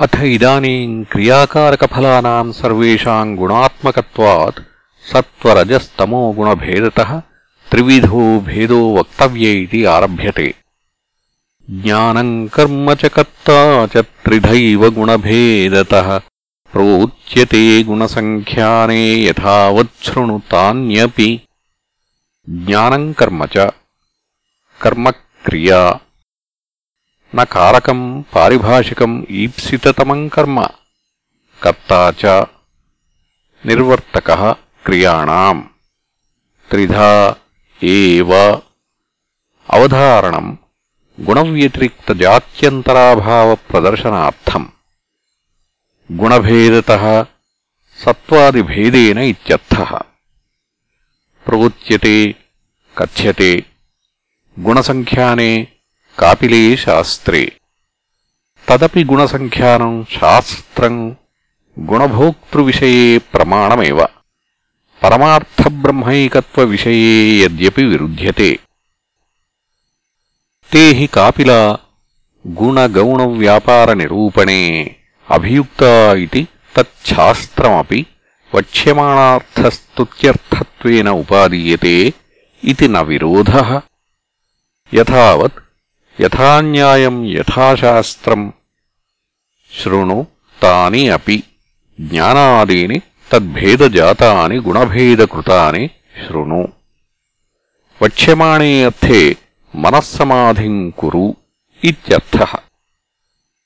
అథ ఇదానీం క్రియాకారకఫలానాం సర్వేషాం గుణాత్మకత్వాత్ సత్వరజస్తమో గుణభేదత త్రివిధో భేదో వక్తవ్య ఇది ఆరభ్యతే. జ్ఞానం కర్మ చ కర్తా చ త్రిధైవ గుణభేదత ప్రోచ్యతే గుణసంఖ్యానే యథావచ్ఛృణు తాన్యపి జ్ఞానం కర్మ చ. కర్మక్రియా న కారకం పారిభాషికం ఈప్సితమం కర్మ. కర్త నిర్వర్తక క్రియాణ. త్రిధా ఏవ అవధారణం గుణవ్యతిరిక్తజాత్యంతరాభావప్రదర్శనార్థం. గుణభేదత సత్వాదిభేదేన ఇత్యర్థः. ప్రవృత్యతే కథ్యతే గుణసంఖ్యానే కాపిలే శాస్త్రే తదపి గుణసంఖ్యానం శాస్త్రం గుణభోక్తృవిషయ ప్రమాణమేవ పరమార్థబ్రహ్మైకత్వవిషయే యద్యపి విరుధ్యతే తే హి కాపిలా గుణగౌణవ్యాపారనిరూపణే అభియుక్తా ఇది తచ్ఛాస్త్రమపి వక్ష్యమాణార్థస్తుత్యర్థత్వేన ఉపాదీయతే ఇది న విరోధ యథావత్ యథాన్యాయం యథాశాస్త్రం. శృణు తాని అపి. జ్ఞానాదీని తద్భేదజాతాని గుణభేదకృతాని శృణు. వక్ష్యమాణే అర్థే మనస్సమాధిం కురు ఇత్యర్థః.